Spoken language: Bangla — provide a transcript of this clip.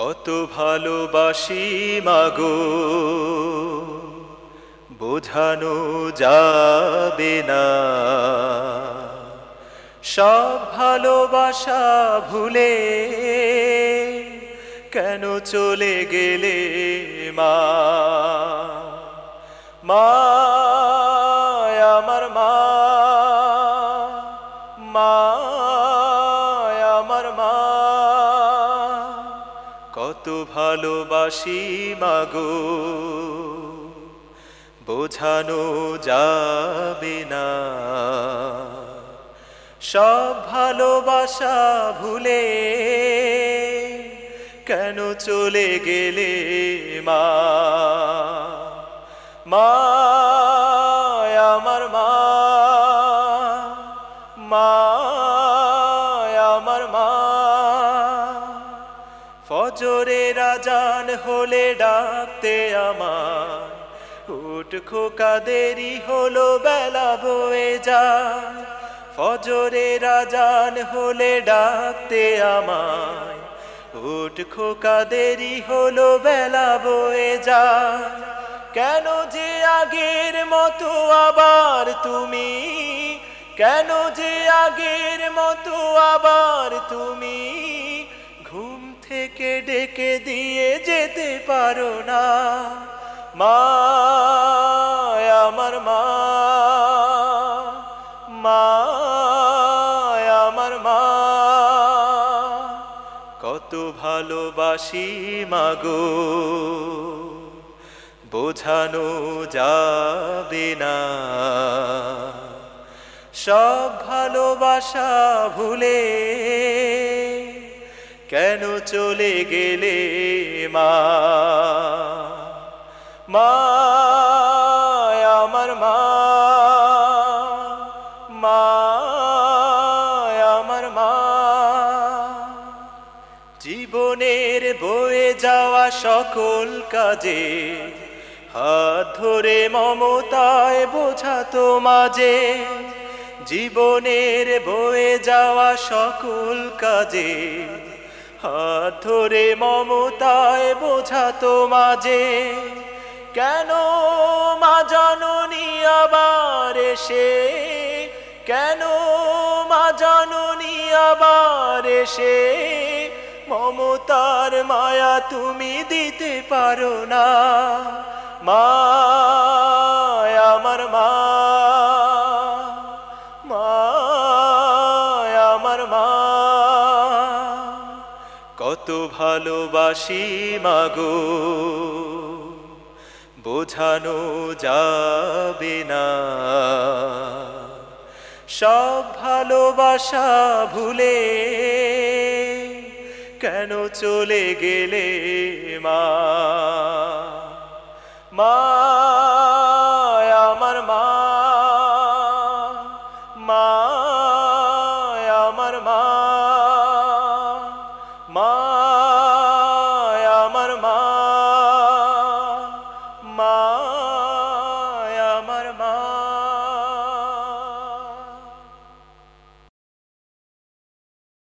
কত ভালোবাসি মাগো, বোঝানো যাবে না। সব ভালোবাসা ভুলে কেন চলে গেলে মা? মা আমার মা মা ভালোবাসি মাগো। বোঝানো যাবে না। সব ভালোবাসা ভুলে কেন চলে গেলে মা? মা ফজরে রাজান হলে ডাকতে আমার। উঠ খোকা, দেরি হলো, বেলা বয়ে যায়। ফজরে রাজান হলে ডাকতে আমায়। উঠ খোকা, দেরি হলো, বেলা বয়ে যায়। কেন যে আগের মতো আবার তুমি? কেন যে আগের মতো আবার তুমি? থেকে ডেকে দিয়ে যেতে পারো না। মা আমার মা মা আমার মা, কত ভালোবাসি মাগো, বোঝানো যাবে না। সব ভালোবাসা ভুলে কেন চলে গেলে মা? মা, আমার মা মা, আমার মা। জীবনের বয়ে যাওয়া সকল কাজে হাত ধরে মমতায় বোঝাতো মাঝে। জীবনের বয়ে যাওয়া সকল কাজে হাত ধরে মমতায় বোঝাতো মাঝে, কেন মা জননী আবার এসে? কেন মা জননী আবার এসে? মমতার মায়া তুমি দিতে পারো না। মা আমার মা কত ভালোবাসি মাগো। বোঝানো যাবে না। সব ভালোবাসা ভুলে কেন চলে গেলে মা? মা আমার মা মা Emma.